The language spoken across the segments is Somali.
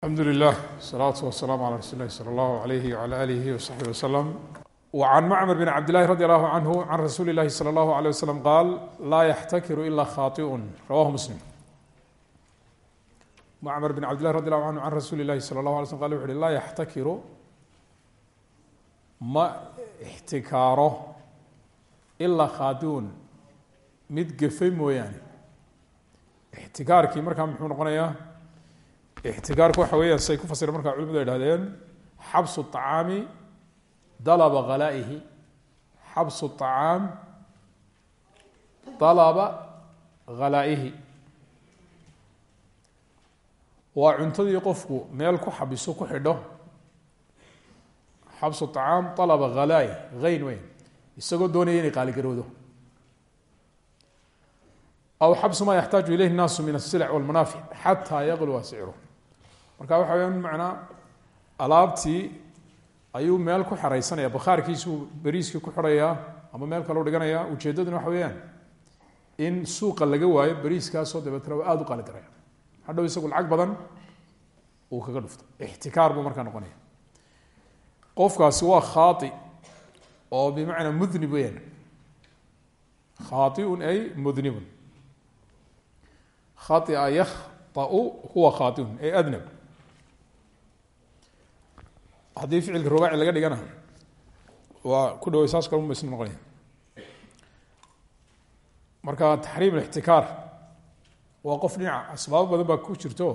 alxamdu lilah salaatu wasalaamu calaa rasuuli lahi sala allahu alayhi wala alihi wasaxbi wasalam wa can macmar bin cabdillahi radi allahu canhu can rasuuli llahi sala allahu alayh wasalam qaal laa yaxtakiru ila khaiun rawahu muslim. Macmar bin cabdillahi radi allahu canhu can rasuuli llahi sala allahu alay slm qal wuxu uhi laa yaxtakiru ma ixtikaaro ilaa khaadiun mid gefay mooyaane. Ixtikaarkii markaa muxuu noqonayaa ixtikaarku waxa weeyaan say ku fasira markaa culimadu ay hahdeen xabsu الطacaami dalaba halaa'ihi xabsu الطacaam dalaba halaa'ihi waa cuntadii qofku meel ku xabiso ku xidho xabsu الطacaam dalaba halaaih hayn weyn isagoo doonaya inay qaaligaroodo aw xabsu ma yaxtaaju ilayhi الnaasu min الsilc wاlmanaafic xataa yaqluwa sicru marka waxa weya macnaa alaabtii ayuu meel ku xeraysanaya bakhaarkiisuu beriiskii ku xidhayaa ama meel kaleu dhiganaya ujeeddaduna waxa weeyaan in suuqa laga waayo beriiskaasoo dabeetna u aada u qaali garaya hadhow isagu lacag badan uu kaga dhufto. Ixtikaar buu markaa noqonaya. Qofkaasi waa khaai oo bimacnaa mudnib weyaan khaaطiun ay mudnibun khaia yakhtau huwa khaaiun ay adnab haddii ficilka rubaaci laga dhigana waa ku dhaway saas kale umaysn noqonaya marka taxriim alixtikaar waa qof dhinaca asbaabo badan baa ku jirto.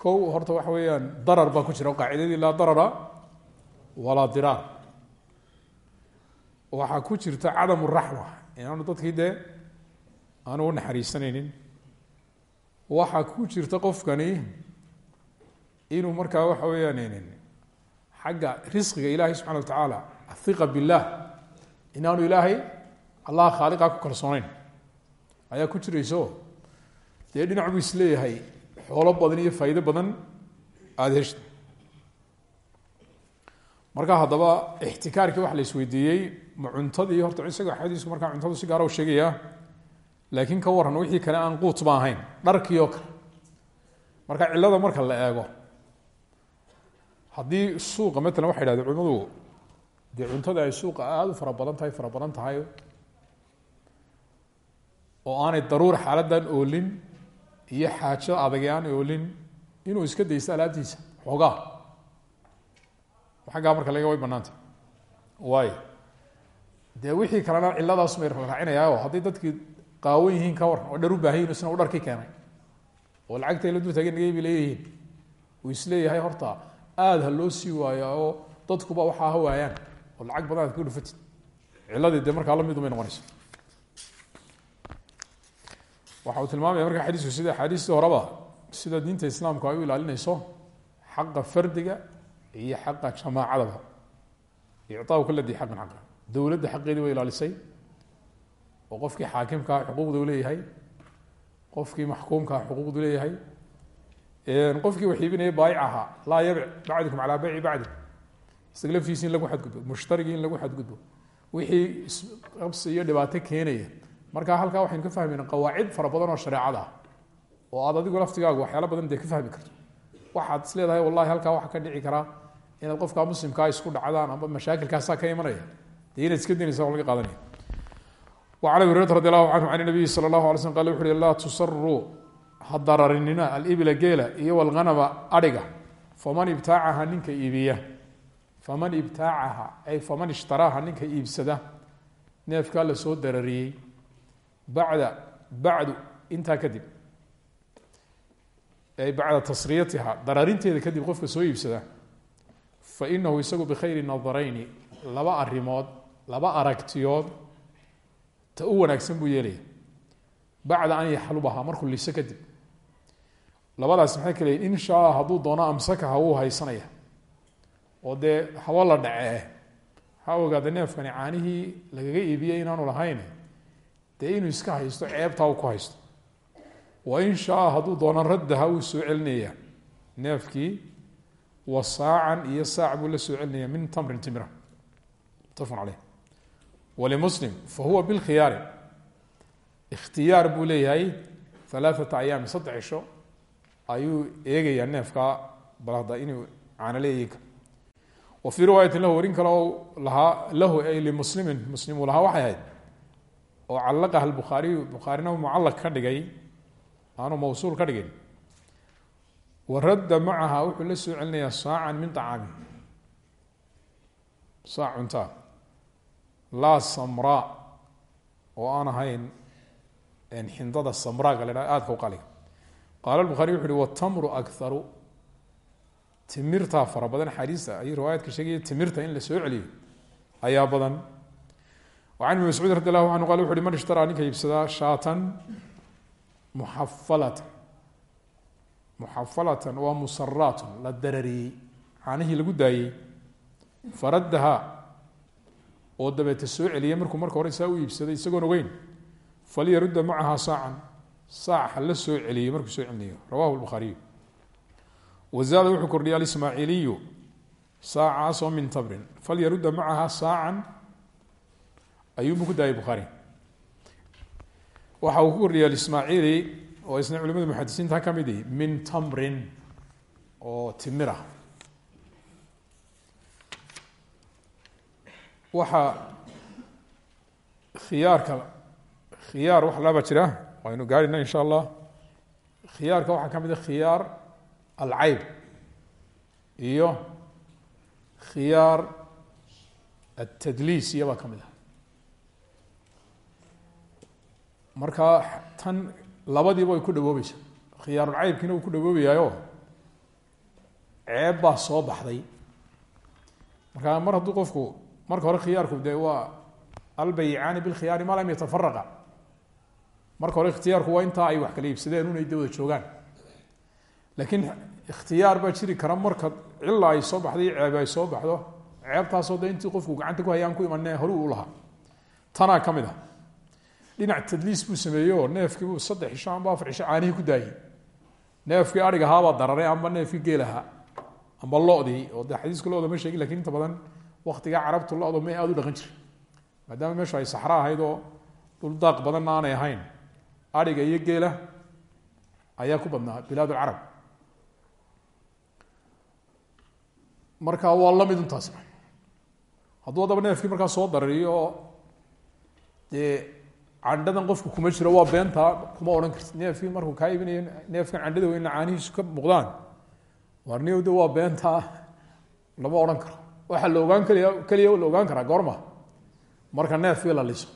Kow horta waxa weeyaan darar baa ku jira. Qaacidadii laa darara walaa diraar. Waxaa ku jirta cadam raxma inaanu dadkii dee aanu u naxariisanaynin. Waxaa ku jirta qofkani inuu markaa waxa weeyaan xagga risqiga ilaahay subxana wa tacaala athiqa billah inaanu ilaahay allah khaaliqa ku kalsooneyn ayaa ku jirayso? Dee dhinac buu is leeyahay xoolo badan iyo faa'iido badan aada heshta marka haddaba ixtikaarkii waxa la isweydiiyey ma cuntadii horta isaga xadiisku markaa cuntadu si gaara u sheegaya laakiin ka waran wixii kale aan quut ba ahayn dharkii oo kale. Marka cillada marka la eego haddii suuqa matalan waxay dhahdeen culimadu dee cuntada ay suuqa aada u fara badan tahay fara badan tahay oo aanay daruur xaaladdan oolin iyo xaajo adagi aan oolin inuu iska daysto alaabtiisa xoogaa. Xaggaa marka laga way banaanta waayo. Dee wixii kalena ciladaas may raacinayaaoo hadday dadkii qaawan yihiin ka waran oo dhar u baahayin isna u dharkii keenay. Oo lacagtay la dultaagan nagay bay leeyihiin. Uu is leeyahay horta aada ha loo sii waayo oo dadkuba waxaa ha waayaan oo lacag badan aad ka dhufatid. Ciladii dee markaa lamidu may noqonayso. Waxa uu tilmaamaya marka xadiisku sida axaadiistii horeba sida diinta islaamku ay u ilaalinayso xaqa fardiga iyo xaqa jamaacadaba. Icطaahu kula di xaqin xaqa. Dowladda xaqeedii way ilaalisay oo qofkii xaakimkaa xuquuqda u leeyahay qofkii maxkuumkaa xuquuqdu leeyahay qofkii wax iibinaya baayic ahaa laa yabic bacdikum calaa bayci bacdi isaga laftiisi in lagu xadgudbo mushtarigii in lagu xadgudbo wixii qabsi iyo dhibaato keenaya marka halkaa waxaynu ka fahmayna qawaacid fara badan oo shareecada ah oo aad adigu laftigaagu waxyaala badan dee ka fahmi karto waxaad is leedahay wallahi halkaa waxa ka dhici karaa inaad qofkaa muslimkaa isku dhacdaan amba mashaakilkaasaa ka imanaya dee inaad iska dinaysa oo laga qaadanaya وعن أبي هريرة رضي الله عنه عن النبي صلى الله عليه وسلم قال وxu ui laa tusaruu ha dararinina alibla geela iyo wاlganaba adhiga faman ibtaacaha ninka iibiya faman ibtaacaha ay faman ishtaraaha ninka iibsada neefkaa la soo darariyey bacda bacdu intaa kadib ay bacda tasriyatiha dararinteeda kadib qofka soo iibsada fainahu isagu bikhayri nadarayni laba arimood laba aragtiyood ta u wanaagsan buu yeelaya bacda an yaxlubaha markuu liso kadib labadaas maxay kale yihiin in shaa hadduu doono amsakaha wuu haysanaya. Oo dee habo la dhacee ha ogaada neefkani caanihii lagaga iibiyey inaanu lahayn dee inuu iska haysto ceebtaa uu ku haysto. Wa in shaa hadduu doono raddaha wuu soo celinaya neefkii wa saacan iyo saac buu la soo celinaya min tamrin timira. Mutafaqun caleyh wlimuslim fahuwa bilkhiyaari ikhtiyaar buu leeyahay alaaata ayaami ayuu eegayaa neefkaa bal hadda inuu caano leeyihiin wa fii riwaayatin lahu warin kale oo lahu ay limuslimin muslim uu lahaa waxay ahayd oo callaqaha albukhaariyu bukhaarina mucallaq ka dhigay aanu mawsuul ka dhigin. Wa radda macaha wuxuu la soo celinayaa saacan min طacaami saac cuntaa laa samraa oo aan ahayn xindada samraaga la dhaha aadka qaliga qaala bukhari wuxu uhi watamru akaru timirtaa fara badan axaadiista ayuu riwaayaadka sheegaya timirta in la soo celiyo ayaa badan an ibn mascuud radi allahu anhu qal wuxu uhi man ishtaraa ninka iibsadaa shaatan muxafalatan muxafalatan waa musaraatun la darariyey caanihii lagu daayey faraddaha oo dabeete soo celiyay markuu marka hore saa u iibsaday isagoon ogeyn falyarudda macaha saacan saac ha la soo celiyey markuu soo celinayo. Rawahu lbukhaariyu wazaada wuxuu kordhiyay alismaaciiliyu saacaasoo min tabrin. Falyarudda macaha saacan ayuunbu ku daayay bukhaari waxa uu ku kordhiyay alismaaciili oo isna culimada muxadisiinta ka min tamrin oo timira. Waxaa khiyaarka khiyaar wax laba jira waynu gaarina insha allah. Khiyaarka waxaa ka mid a khiyaar alcayb iyo khiyaar atadliis iyabaa ka mid ah. Marka tan labadiiba way ku dhawoobeysa khiyaarulcaybkiina uu ku dhawoobayaayo. Ceeb baa soo baxday. Marka mar hadduu qofku marka hore khiyaarku dee waa albayicaani bilkhiyaari maa lam yatafaraqa marka hore ikhtiyaarku waa intaa ay wax kala iibsadeen unay dawada joogaan. Laakiin ikhtiyaar baa jiri kara marka cila ay soo baxday ceeb ay soo baxdo ceebtaasoo de intii qofku gacanta ku hayaan ku imane hore u lahaa. Tanaa ka mid a dhinac tadliis buu sameeyey oo neefkii buu saddex isho amba afar isho caanihii ku daayey. Neefkii adhig ahaabaa dararay amba neefkii geel amba lodii oo de xadiiska loda ma sheegin laakiin inta badan waktigaa carabtu loda ma aada u dhaqan jira maadaama meeshu ay saxra ahayd oo dhul daaq badanna aanay ahayn adhiga iyo geela ayaa ku badnaa bilaad lcarab marka waa la mid untaasna hadduu haddaba neefkii markaa soo darariyo oo dee qofku kuma jiro waa beentaa kuma odhan karti. Neefkii markuu kaa iibinayo neefkan candhada weyna caanihiisu ka muuqdaan warniyow de waa beentaa lama odhan karo. Waxaa la ogaan kaliya keliya la ogaan karaa goorma. Marka neefkii la liso.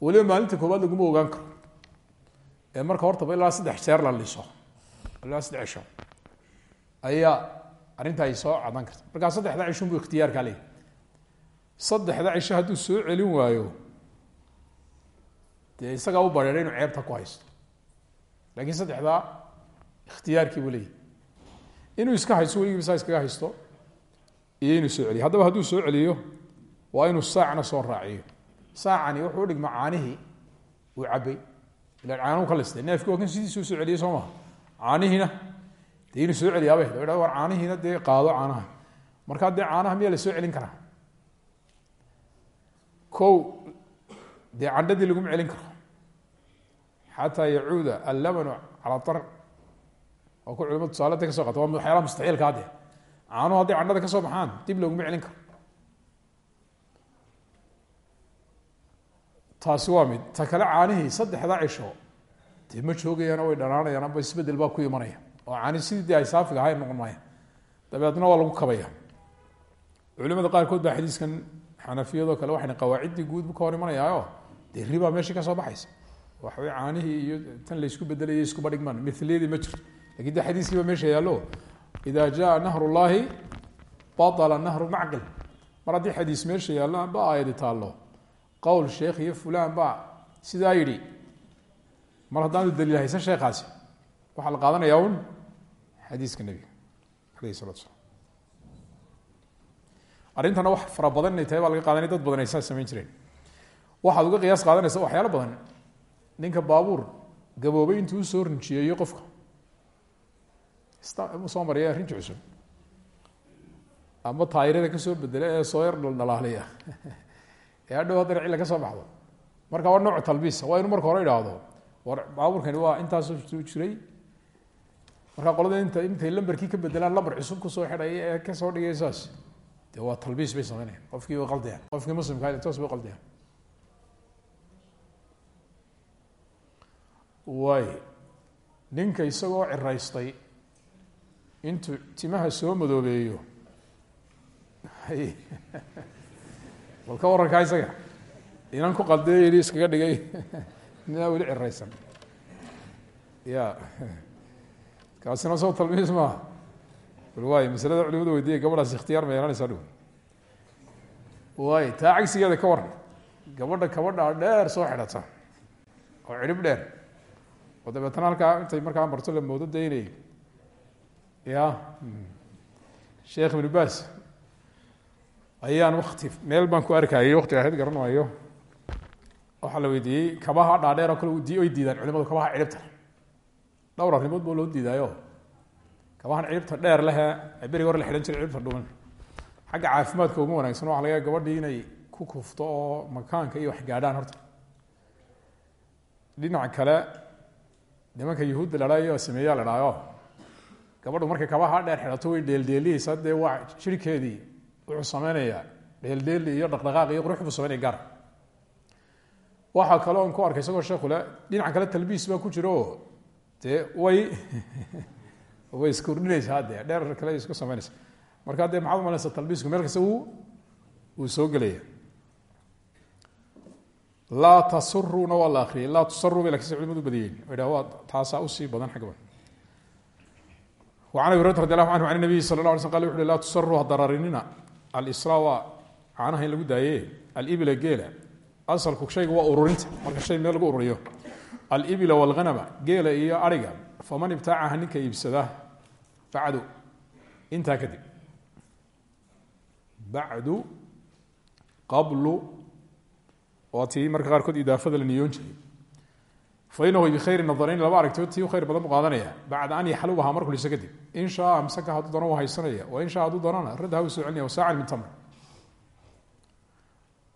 Weliba maalinta koowaad laguma ogaan karo marka hortaba ilaa saddex jeer la liso ilaa saddex cisho ayaa arrinta ay soo cadan karta. Markaa saddexda cishun buu ikhtiyaarkaa leeyahy saddexda cisho hadduu soo celin waayo dee isagaa u bareeray inuu ceebta ku haysto. Laakiin saddexdaa ikhtiyaarkii buu leeyahy inuu iska haysto weligiiba saa iskaga haysto iyo inuu soo celiyo. Haddaba hadduu soo celiyo waa inuu saacna soo raaciyo. Saacani wuxuu udhigma caanihii uu cabbay ilan caanuhu ka listay. Neefkii waa kan sidiisuu soo celiyey soo maha caanihiina dee inuu soo celiyaabay. Hd war caanihiina dee qaado caanaha. Markaa dee caanaha miyaa la soo celin karaa? Kow dee candhadii laguma celin karo. Xataa yacuuda allamanu calaa ar oo ku culimadu tusaalada ka so qata waa waxyaalaha mustaxiilka hadde caanuhu hadday candhada ka soo baxaan dib laguma celin karo taasi waa mid. Ta kale caanihii saddexda cisho dee ma joogayaan way dhanaanayaan isbeddel baa ku imanaya. Oo caani sidii ay saafiga ahayn noqon maaya dabeedna waa lagu kabaya culimada qaarkood baa xadiiskan xanafiyadoo kale waxayna qawaaciddii guud ka hor imanayaayo. Dee ribaa meeshii ka baxaysa. Waxawey caanihii iyo tan laysku bedelaya iskuba dhigmaan miliyadii ma jirto laakiin de xadiiskii ba meesha yaallo. Ida jaa nahru llahi baطla nahru macqil. Mar haddii xadiis meesha yaallo amba aayadi taallo qowl sheekh iyo fulan baa sidaa yidhi mar haddaanu daliil haysan sheekaasi waxaa la qaadanayaa un xadiiska nebiga alayh salatu slam wax fara badan inay tahay baa laga qaadanaya dad badan ay saa jireen waxaad uga qiyaas qaadanaysa waxyaalo badan ninka baabuur gaboobay intuu u soo rinjiyeeyo qofka soo mariya rinji cusub ama taayirada ka soo bedela ee soo yar dhaldhalaaliya ee hadhow haddana cilla ka soo baxdo. Marka waa nooc talbiisa waa inu marka hore idhaahdo. War baabuurkani waa intaasoo jiray. Marka qolada inta intay lamberkii ka bedelaan lamber cusub ku soo xidhaya ee ka soo dhigay saas. Dee waa talbiis bay sameynayaan. Qofkii way qaldayaan qofkii muslimka toos bay qaldayaan waay. Ninka isagoo ciraystay intuu timaha soo madoobeeyo bal ka warankaa isaga. Inan ku qaldeeyo yidhi iskaga dhigay. Ninaa weli ciraysan. Ya. Kaasina soo talbiis maaha waay masalada culimadu weydiiyay gabadhaas ikhtiyaar ma yeelanaysaa dhow waay taa cagsigeeda ka waran gabadha kabadhaa dheer soo xidhata. Oo cidhib dheer. Oo dabeetana halkaa intay markaa marto la moodo daynay ya. Sheekh ibnu baas ayaan wakti meel baan ku arkayay waktiga ahayd garan maayo waxaa la weydiiyey kabaha dhaadheer oo kale ay diidaan culimadu kabaha cidhibta dhowr arrimood boo loo diidaayo. Kabahan cidhibta dheer lehe beriga hore la xidhan jiray cidhibta dhuman. Xagga caafimaadka uma wanaagsan waxa laga gabadhii inay ku kufto oo makaanka iyo wax gaadhaan horta dhinaca kale nimanka yuhuudda la dhaayo sameeyaa la dhaayo gabadhu markay kabaha dheer xidhato way dheeldheeliyeysaa dee waa jirhkeedii wuxuu sameynayaa dheeldheeli iyo dhaqdhaqaaq iyo qurux buu sameynaya gaar waxaa kale on ku arkay isagoo sheekule dhinaca kale talbiis baa ku jira oo dee way way iskordhinaysaa dee dheer kale isku sameynaysa markaa dee maxaad umalaysa talbiisku meel kasta uu uu soo gelaya laa tasuruna waa la akriyay laa tusaru bay lakiinse culimadu badiyeen dha waa taasaa usii badan xagga وعن أبي هريرة رضي الله عنه عن النبي صلى الله عليه وسلم قال وxu لا تsروا hadaراrinina alisra waa caanaha in lagu daaye alibila geela. Asalku shayga waa ururinta marka shay meel lagu ururiyo. Alibila walhanama geela iyo ariga faman ibtaacaha ninka iibsada bacdu intaa kadib. Badu qablu waa ti marka qaarkood idaafada la niyoon jiray fainahu bikhayri nadarayn laba aragtoo tii u khayr badan bu qaadanaya bacda an yaxlubahaa markuu liso kadib in shaa amsaka hadduu doono waa haysanaya wa in shaa hadduu doonana raddaha u soo celinaya wasaacan min tamr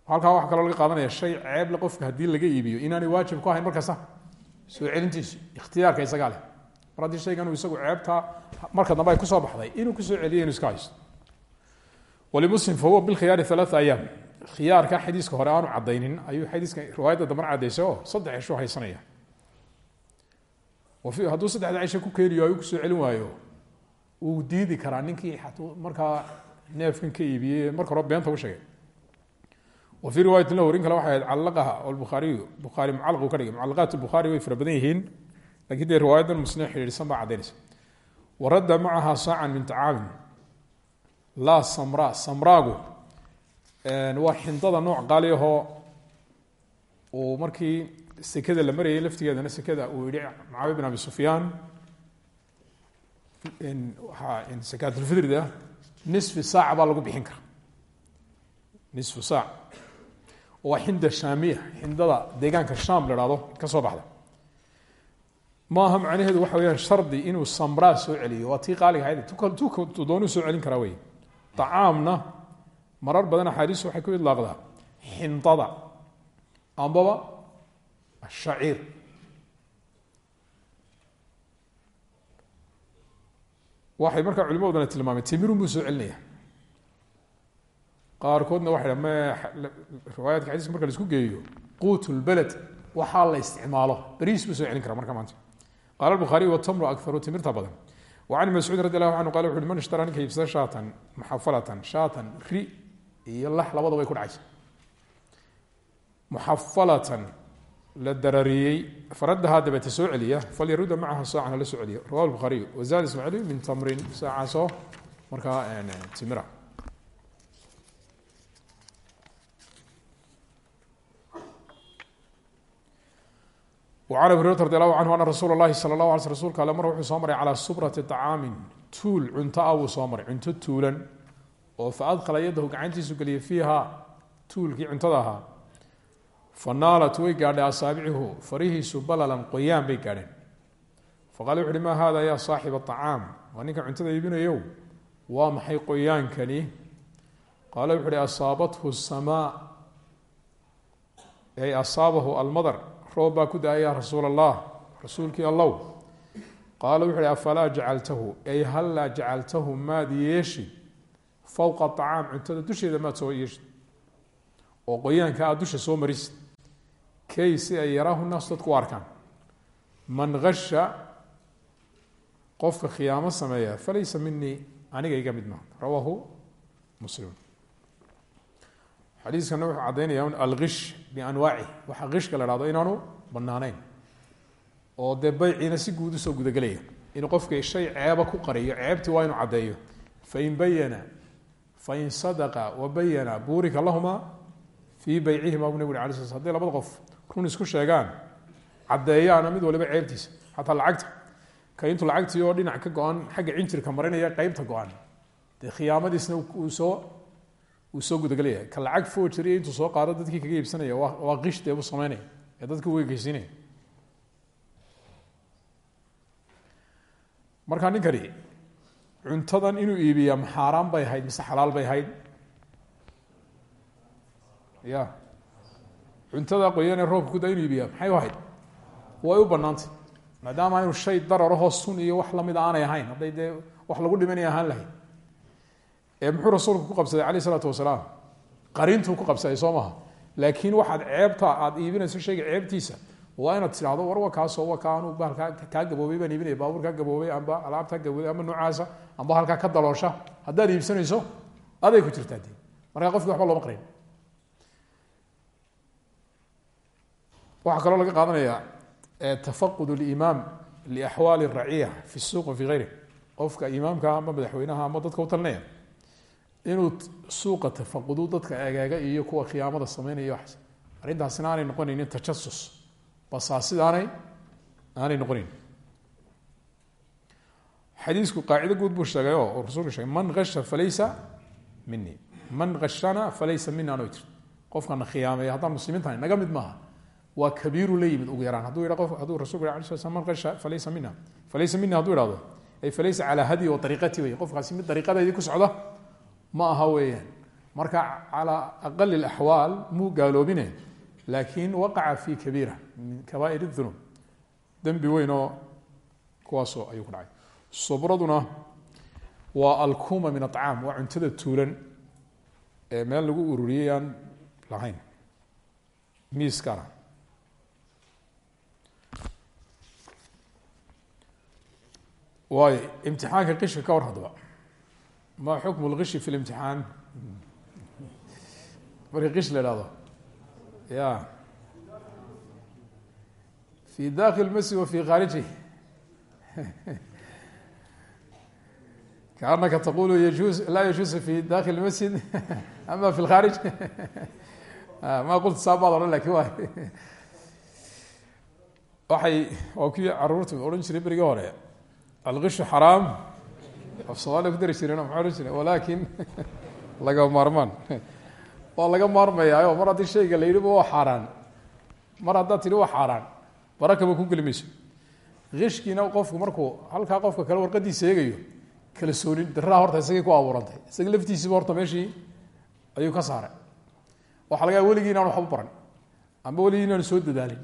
halkaa waxaa kaloo laga qaadanaya shay ceeble qofka haddii laga iibiyo inaanay waajib ku ahayn markasta soo celintiisu ikhtiyaarka isagaa leh mar haddii shaygan uu isagu ceebtaa marka dambe ay ku soo baxday inuu ku soo celiyo inu iska haysto walimuslim fahuwa bilkhiyaari alaaa ayaam khiyaarka xadiiska hore aanu cadaynin ayuu xadiiska hadduu saddexda cisho ku keeniyo ay ku soo celin waayo. Wuu diidi karaa ninkii markaa neefkan ka iibiyey marka hore beenta u sheegay. Wa fii riwaayati la warin kale waxay ahayd calaqaha albukhaariyu bukhaari mucalaq uu ka dhigay. Mucalaqaat albukhaari way fara badan yihiin lakiin dee riwaayadan muslim xidhiidhsan baa caddaynaysa waradda macaha saacan min tacaamin laa samra samraagu waa xindada nooc qaali ahoo uu markii sekada la marayay laftigeedana sekada uu yihi mucaawiya bin abi sufyaan waxaa sakaatulfidrida nisfi saac baa lagu bixin kara nisfu saac. Waa xinda shaamiya xindada deegaanka sham la hahdo ka soo baxda. Maaha macnaheedu waxa weyaan shardi inuu samraa soo celiyo. Waa tii qaaliga ahayd. Tu doonuu soo celin karaa wey acaamna marar badan axaadiisu waxay ku idlaaqdaa xindada ambaba ashaciir waxay markaa culimaduna tilmaameen timirun buu soo celinaya qaarkoodna waxay me riwaayaadka xadiiska marka la isku geeyo quut lbeled waxaa la isticmaalo beriis buu soo celin kara marka maanta qaala bukhaariy watamru akaru timirta badan وعن مسعوud رضي الله عنه qال وu man اشhtarىa ninka iibsada shaatan muxafalatan shaatan ri iyo lax labada way ku dhacaysa muxafalatan la darariyey faraddahaa dabete soo celiya falyaruda macaha saacan hala soo celiya rawa bukhaariy wazaad ismaaciil min tamrin saacaasoo markaa timira. An abi hurata radi allahu anhu ana rasuula اlahi sala اlah ala mar wuxuu soo maray calaa subrati acaamin tuul cunto ah soo maray. Cunto tuulan. Oo fa adkhala yadahu gacantiisu geliyay fiiha tuulkii fanaalat way gaadhay asaabicuhu. Farihiisu balalan qoyaan bay gaadheen. Faqaal wuxu uhi maa hada ya saaxib acaam waa ninka cuntada iibinayow? Waa maxay qoyaankani? Qaal wuxu uhi asaabathu samaa ay asaabahu almadar. Roob baa ku da'a ya rasuul allah rasuulkii allow. Qaala wuxu uhi afalaa jacaltahu? Ay hallaa jacaltahu maad yeeshi? Fowqa acaam cuntada dusheeda maad soo yeeshi oo qoyaanka aada dusha soo marisid kay si ay yaraahu naas dadku u arkaan. Man gasha qofka khiyaamo sameeya falaysa minii aniga iga mid maa rawaahu muslim. Xadiiskana wuxuu caddaynaya algish bianwaaci. Waxa gishka la hahdo inaanu banaaneyn oo dee bayciina si guud u soo gudagelaya. Inuu qofka shay ceeba ku qariyo ceebtii waa inuu caddeeyo. Fain bayana fain sadaqa wabayana buurika lahuma fii baycihima bu nabig uri ala sl sl qof run isku sheegaan. Caddeeyaana mid waliba ceebtiisa. Xataa lacagta. Ka intuu lacagtii oo dhinac ka go-an xagga cinjirka marinaya qeybta go-an dee khiyaamadiisna soo uu soo gudagelaya ka lacag foojariya intuu soo qaado dadkii kaga iibsanaya waa qish dee buu sameynaya. Ee dadkii u egeysiinaya markaa cuntadan inuu iibiyaa ma xaaraan bay ahayd mise xalaal bay ahayd? Ya cuntada qoyanee roobka kuda inuu iibiyaa maxay u way u banaantay maadaama aynu shay dararahoo sun iyo wax lamida aanay ahayn hadday wax lagu dhimanaya ahaan lahayd. Muxuu rasuulku ku qabsaday alayh isalaatu wasalaam? Qarintuu ku qabsaday soo laakiin waxaad ceebta aada iibinayso shayga ceebtiisa waa inaad tidhahdo war wa kaasoo wa ka anu bahalkaa kaa gaboobay baan iibinaya baabuur kaa amba alaabtaa gaboobay amba noocaasa amba halkaa ka daloosha. Haddaad iibsanayso aday ku jirtaa dee. Markaa waxba looma qarin waxaa kaloo laga qaadanaya tafaqud limaam liaxwaali raciya fi suuq wa fi gayri. Qofka imaamka ama madaxweynaha ama dadka utalinaya inuu suuqa tafaqudu dadka egeega iyo kuwa khiyaamada sameynaya waxaas arrintaasina aanay noqonaynin tajasus basaasida aanay aanay noqonayn xadiisku qaacido guud buu sheegay oo rasulku sheegay man gasha falaysa mini man gashana falaysa mina ano jir qofkana khiyaameeya haddaan muslimiin tahay naga mid maaha waa kabiiru la yimid ugu yaraan. Hadduu yidhaqo hadduu rasulku yidh alay sla qasha falaysa mina falaysa mina hadduu idhahdo ay falaysa calaa hadiyi wa ariiqati wey qofkaasi mid dariiqadaydi ku socda ma aha weeyaan. Marka calaa aqali alaxwaal muu gaaloobine laakiin waqaca fi kabiira min kabaa'ir dunuub dembi weyn oo kuwaasoo ayuu ku dhacay. Subraduna waa alkuuma min acaam waa cuntada tuulan ee meel lagu ururiyay lahayn. Miiskana ah. Waayo imtixaanka qishka ka war haddaba ma xukm اlgishi fi اlimtixaan markii kish la ihahdo ya. Fi dakil masjid wa fi khaariji kaanaka taqulu yajuz laa yajuusu fi dakil masjid ama fi lkhaarij ma qultu saabaad odhan laakiin wa waxay waa kuwii carruurta odhan jiray berigii hore algishu xaraam af somalia ku dari jireen maxaa ohan jire walakin laga maarmaan. Waa laga maarmayaayo mar haddii shayga la yidhi waa xaaraan. Mar haddaad tidhi waa xaaraan. Barakaba ku geli mayso kishkiina qofku markuu halkaa qofka kale warqadiisa eegayo kala soonin daraa horta isagii ku abuurantay. Isaga laftiisiiba horta meeshii ayuu ka saaray. Waxa laga yaaba weligii inaan waxba baran. Amba weligii inaanu soo dadaalin.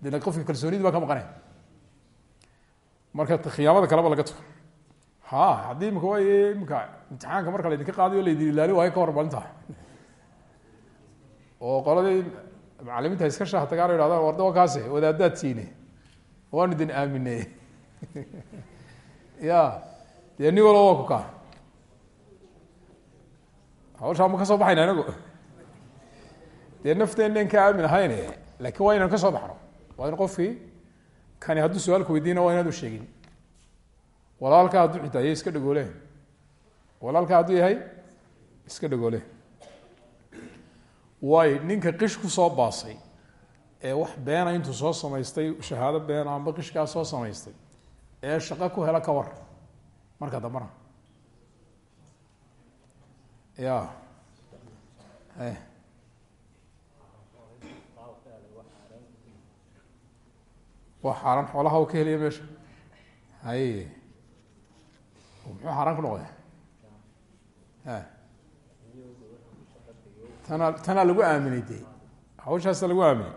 De qofka kalsoonidii baa marka khiyaamada kaleba laga tago ha haddii imika way imika imtixaanka marka laydinka qaadayo laydin ilaali waayo ka hor maalinta oo qoladii macalimiinta iska shaah tagaan o yhahdaan warda kaase wadaadaad siine. Waanu idin aamine. Ya dee nin walba waa ku kaa. Ma ka baxayna inagu dee nafteenan ka aamin ahayne laakiin waa inaan ka soo baxno. Waa in qofkii kani hadduu su'aalka weydiina waa inaad u sheegin. Walaalkaa hadduu xitaa yay iska dhagoole walaalkaa hadduu yahay iska dhagoole waayo ninka qish ku soo baasay ee wax beena intuu soo samaystay shahaado beena amba qishkaa soo samaystay ee shaqo ku hela ka war. Marka dambana ya waa xaaraan xoolaha u ka helaya meesha? Haye muxuu xaaraan ku noqday? Tana tanaa lagu aaminay de hawshaasa lagu aaminay.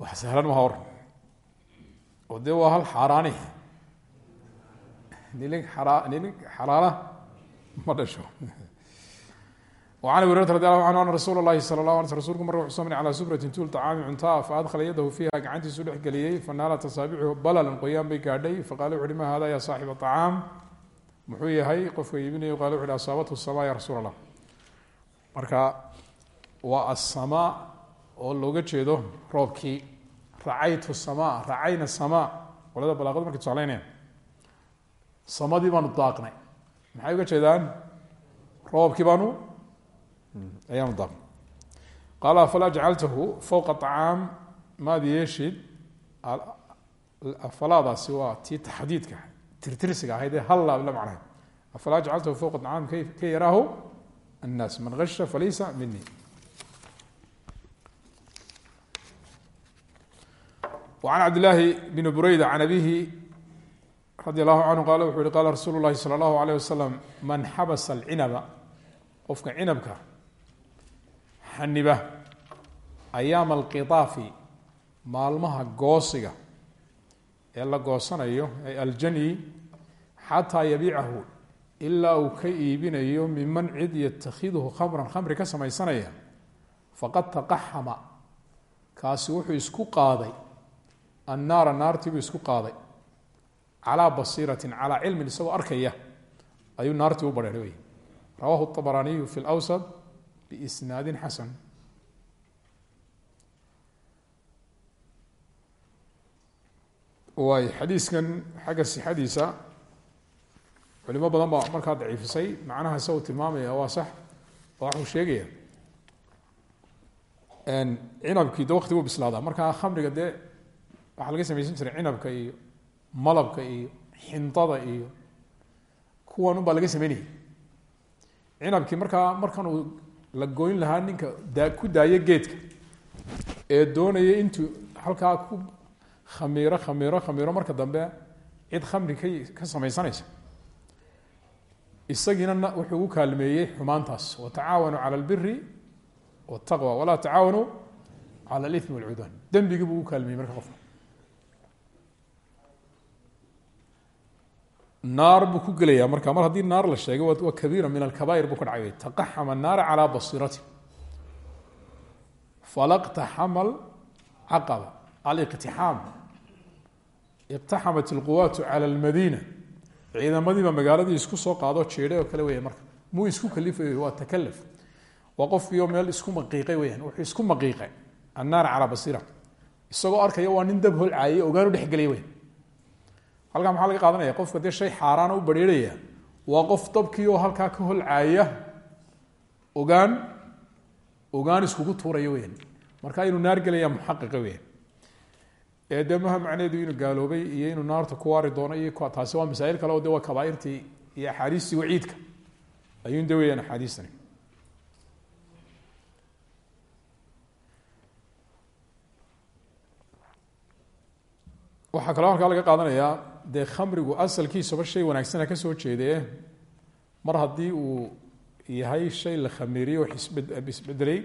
Wax sahlan maha war oo waa hal xaaraani? Nilin xaraa nilin xalaala? Ma dhasho وعن أبي هريرة رضي الله عنه أن رsuuل الlahi صلى الله علي sل rsulku mar wuxuu soo maray calى sufrati tuul طacaami cuntaa faadkhala yadahu fiiha gacantiisu dhex geliyey fanaalat asaabichu balalan qoyaan bay gaadhay faqala wuxu uhi ma hada ya saaxiba طacaam muxuu yahay qofka iibinayo qala wuxu uhi asaabathu الsama ya rasuul الlah marka waa aلsamaa oo looga jeedo roobkii racaytu الsama racayna الsama qolada balaaqadu markay tusaalaynayaan samadii baanu daaqnay maxay uga jeedaan roobkii baanu ayaam daaq qaal afalaa jacaltahu fowqa acaam maad yeeshid? Afalaadaasi waa tii taxdiidka tirtirsiga ahayd ee hal laab la macnahay afalaa jacaltahu fowqa acaam ka yaraahu annaas man asha falaysa minii an cabd laahi bn burayda an abihi radi allahu canhu qaal wuxuu hi qaala rasuulu lahi sala allahu aleyh wasalam man xabasa alcinaba qofka cinabka xaniba. Ayaama alqitaafi maalmaha goosiga ee la goosanayo ay aljanyi xataa yabiicahu ilaa uu ka iibinayo miman cid yatakhiduhu khamran khamri ka samaysanaya faqad taqaxama. Kaasi wuxuu isku qaaday annaara naartii buu isku qaaday calaa basiiratin calaa cilmin isagoo arkaya ayuu naartii u bareeray wey rawahu طabraniyu fi lwsط bisnaadi xasan waay xadiiskan xagga sixadiisa culimo badan baa markaa daciifisay macnaha isagoo tilmaamaya waa sax oo waxuu sheegaya cinabkii de wakti buu bislaadaa markaa khamriga dee waxaa laga samaysan jiray cinabka iyo malabka iyo xintada iyo kuwan un baa laga sameynayay cinabkii markaa markan uu la goyn lahaa ninka ku daaya geedka ee doonaya intuu halkaa ku khamiiro khamiiro khamiiro. Marka dambe cid khamri ka ka samaysanaysa. Isagiina wuxuu ugu kaalmeeyey xumaantaas. Watacaawanuu cala albiri waltaqwa walaa tacaawanuu cala alimi walcudwaan dembigii buu ugu kaalmeeyey marka qofka. naar buu ku gelaya marka mar haddii naar la sheegay waa kabiira min alkabair buu ka dhacay. Taqaxama annaara calaa basiirati falaqtaxama alcaqaba aliqtixaam. Iqtaxamat ilquwaatu cala almadiina. Ciidamadiiba magaaladii isku soo qaadoo jeedhay oo kale weya marka. Muu isku kalifay waa takalaf waa qofkiioo meel isku maqiiqay weyaan wuxuu isku maqiiqay. Annaara calaa basiira isagoo arkaya waa nin dab holcaayay ogaanu dhexgelay weya halkaa maxaa laga qaadanaya? Qofka dee shay xaaraana u barhiiraya waa qof dabkii oo halkaa ka holcaaya ogaan ogaan iskugu tuuraya weyaan marka inuu naar gelaya muxaqiqa weyaan ee dee macneedu inuu gaaloobay iyo inuu naarta ku waari doono iyo taasi waa masaa'il kale oo de waa kabaairtii iyo axaadiistii waciidka. Ayuun de weyaan axaadiistani. Waxaa kaloo halkaa laga qaadanayaa dee khamrigu asalkiisaba shay wanaagsana ka soo jeedee. Mar haddii uu yahay shay la khamiiriyey oo isbedelay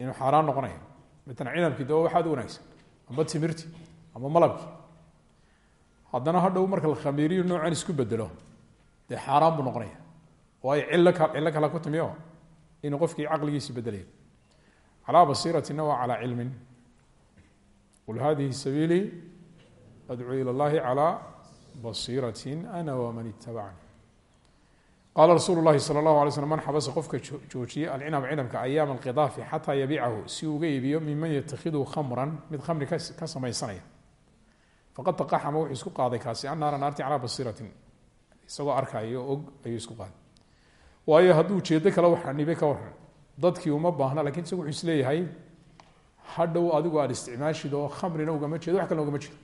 inuu xaaraan noqonaya. Matalan cinabkii de waa waxaad u wanaagsan amba timirti ama malabki haddana hadhow marka la khamiiriyo noocan isku bedelo dee xaaraan buu noqonaya. Waayo cillo ka cillo kale ku timi oo inuu qofkii caqligiisi bedelaya calaa basiiratina waa calaa cilmin. Qul sabiilii adcuu ilى اllahi calى basiirati ana waman itabacani qaala rasuulu lahi salى اllahu alay slm man xabasa qofka joojiyey alcinab cinabka ayaama alqidaafi xataa yabiicahu si uga iibiyo miman yatakhiduhu khamran mid khamri ka samaysanaya faqad taqaxama wuxuu isku qaaday kaasi annaara naarti calaa basiiratin isagoo arkaayo og ayuu isku qaaday waayo hadduu ujeedo kale waxanibe ka waran dadkii uma baahna lakin isagu wuxuu isleeyahay hadhow adigu aada isticmaashid oo khamrina ugama jeedo wax kalena ugama jeedo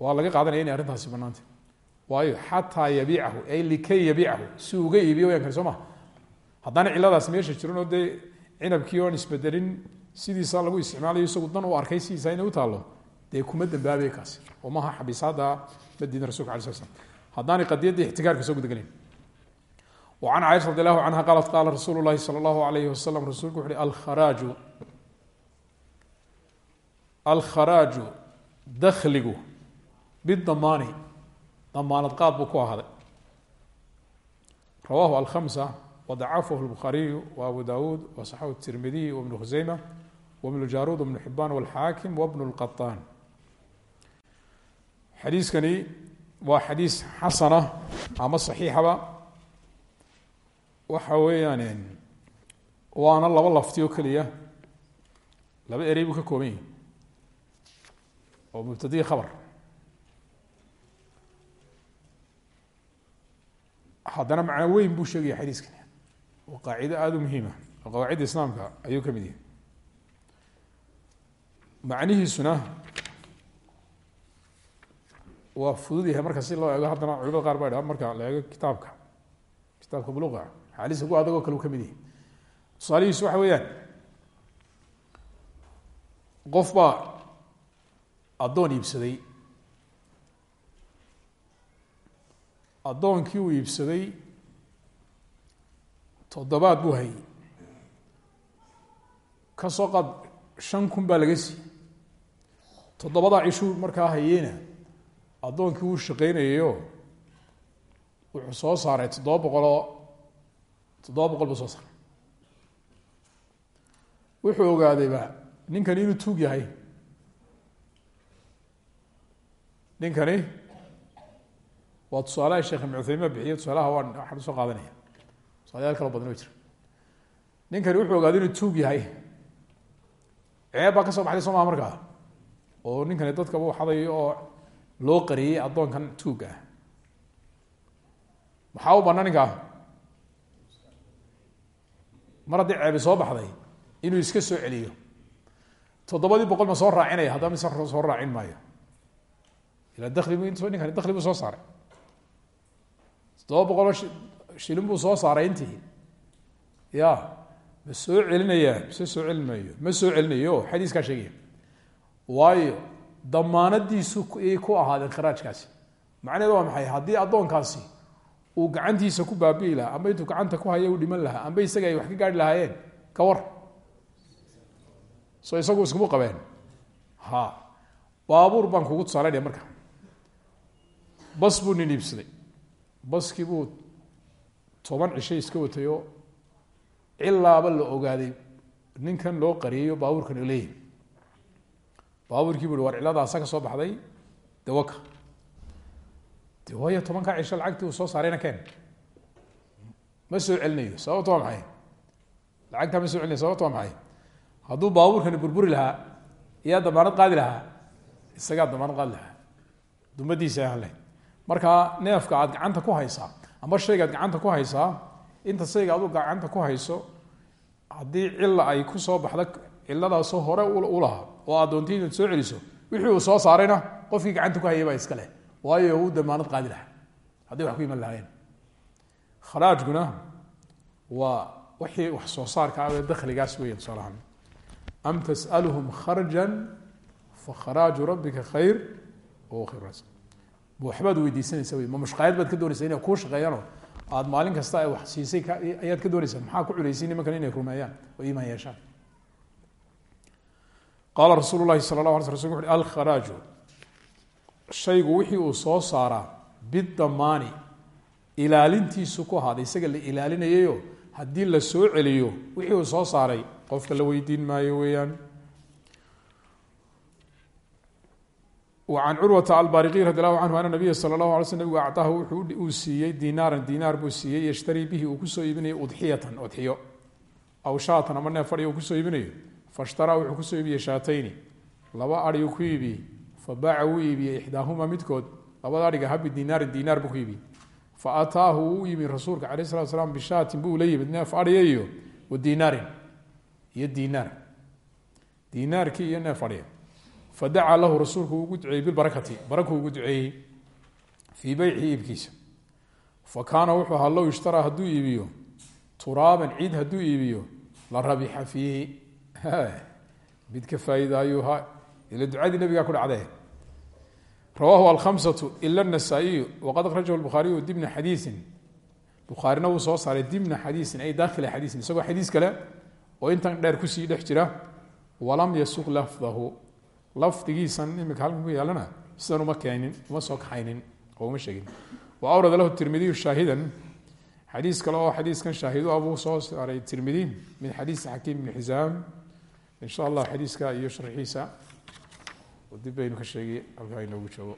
waa laga qaadanaya inay arrintaasi banaanta waayo xataa yabiicahu ay likay yabiicahu si uga iibiyo wayan kani soo haddaana ciladaas meesha jiranoo dee cinabkii oon isbedelin sidiisa lagu isticmaalayo isagu dan u arkay sidiisa inay u taallo dee kuma dambaabay kaasi. Oo maaha madiina rasulka ala sl slam haddaanay qadiyadda ixtikaarka soo gudagelin an caaisha radi allahu canha qaalat qaala rasuulu lahi sala allahu alayhi wasalam rasuulku wuxu uhi alkharaaju alkharaaju bidamaani damaanad qaad buu ku ahaaday rawahu alkhamsa wadacafahu lbukhaariyu wa abu dawuud wasaxahu tirmidiy wabnu khuseyma wabnu jaruud wbnu xibaan walxaakim wabnu lqaطaan xadiiskani waa xadiis xasana ama saxiixaba. Waxa weeyaan waana laba lafti oo keliya. Laba erey buu ka kooban yahi oo mubtadiyi khabar haddana macno weyn buu sheegaya xadiiskani. Oo qaacido aada u muhiima oo qawaacidda islaamka ayuu ka mid yahay. Macnihiisuna waa fudud yahay marka si loo eego haddana culimada qaar baa dha marka la eego kitaabka kitaabka buluqa xaaliisa ku adagoo kale u ka mid yahay. Tusaalihiisu waxa weeyaan qof baa addoon iibsaday addoonkii uu iibsaday toddobaad buu hayay. Ka soo qaad shan kun baa laga siiyey. Toddobadaa cishuu markaa hayeyna addoonkii wuu shaqeynayayo wuxuu soo saaray toddoba boqoloo toddoba boqol buu soo saaray. Wuxuu ogaadayba ninkani inuu tuug yahay. Ninkani waa tusaalaha sheekh ibn cuthaymiin bixiye tusaalaha waan waxaan u soo qaadanaya. Tusaalayaal kaloo badan oo jira. Ninkani wuxuu ogaaday inuu tuug yahay. Ceeb baa ka soo baxday soo maa markaa. Oo ninkani dadkaba u xadayo oo loo qariyey addoonkan tuug ah. Maxaa u banaa ninkaa. Mar haddii soo baxday inuu iska soo celiyo. Toddobadii boqol ma soo raacinaya haddana mise soo raacin maayo. Ila dakli bu ninkani dakli buu soo saaray toddoba boqoloo shilin buu soo saaray intii. Ya ma soo celinayaa mise soo celin maayo ma soo celinayo damaanadiisu ay ku ahaadeen kharaajkaasi macnaheed waa maxay? Haddii addoonkaasi uu gacantiisa ku baabi'i lahaa amba intuu gacanta ku haya u dhiman lahaa amba isaga ay wax ka gaari lahaayeen ka war. So isagu iskumu qabeen. Ha baabuur baan kugu tusaalaynaya marka. Bas buu baskii buu toban cishay iska watayoo cilaaba la ogaaday ninkan loo qariyayo baabuurkan leeyahy baabuurkii bu war ciladaasa ka soo baxday? Dawaka de waayo cisho lacagtii uu soo saarayna keen. Ma soo celinayo sababto waa maxay? Lacagtaa ma soo celinayo sababto waa maxay? Hadduu baabuurkani burburi lahaa iyaa damaanad qaadi lahaa isagaa damaanad qaadi lahaa. Dumadiisa ahaan lahayd markaa neefka aad gacanta ku haysaa ama shayga aad gacanta ku haysaa inta shayga adu gacanta ku hayso haddii cila ay ku soo baxda ciladaasoo hore u lahaa oo aad doonta inaad soo celiso wixii uu soo saarayna qofkii gacanta ku hayay baa iska leh. Waayo uu damaanad qaadi lahaa. Hadday wax ku iman lahaayeen. Kharaajkuna waa wixii wax soo saarka ah ee dakhligaas weya tusaalahaan am tas'aluhum kharjan fakharaaju rabbika khayr. O khayr waxbaad weydiisanaysa wey. Ma mushqaayad baad ka doonaysa inay kuu shaqeeyaanoo aad maalin kasta ay wax siisay ayaad ka doonaysaa. Maxaa ku culaysay nimankan inay rumeeyaan oo iimaan yeeshaan? Qaala rasuulu lahi sala la ala sl rasulku uxu alkharaaju shaygu wixii uu soo saaraa bidamaani ilaalintiisu ku ahaaday isaga la ilaalinayayo haddii la soo celiyo wixii uu soo saaray qofka la weydiin maayo weeyaan an curwata albariqi radi allahu canhu ana nabiya sala allahu alay sl nabigu acطaahu wuxuu uu siiyey dinaaran dinaar buu siiyey yashtarii bihi uu ku soo iibinayo udxiyatan odxiyo aw shaatan ama neef fadhi uu ku soo iibinayo fashtaraa wuxuu ku soo iibiyey shaatayni laba adhi uu ku iibiyey fabaaca wuu iibiyey ixdaahuma midkood labada adhiga habi dinaarin dinaar buu ku iibiyey fa ataahu wuu u yimi fadacaa lahu rasuulku ugu duceeyey bilbarakati baraku ugu duceeyey fii beyci iibkiisa fa kaana wuxuu ahaa low ishtaraa iibiyo turaaban ciid hadduu iibiyo la rabixa fiihi mid ka faa'iida ayuu ahaa ila ducadii nabigaa ku dhacdee rawaahu alkhamsatu ila nasaa-iyu waqad akhrajahu lbukhaariyu dibna xadiisin bukhaarina wuu soo saaray dibna xadiisin ay daakhila xadiisin isagoo xadiis kale oo intan dheer ku sii dhex jira walam yasuq lafdahu lafdigiisan imika halkan ku yaalana sidan uma keenin uma soo kaxaynin oo uma sheegin. Wa awrada lahu tirmidiyu shaahidan xadiis kale oo xadiiskan shaahidu abuu soo saaray tirmidi min xadiisi xakiim ibni xisaam in sha allah xadiiska iyo sharxiisa dib baynu ka sheegay halkaa inoogu joogo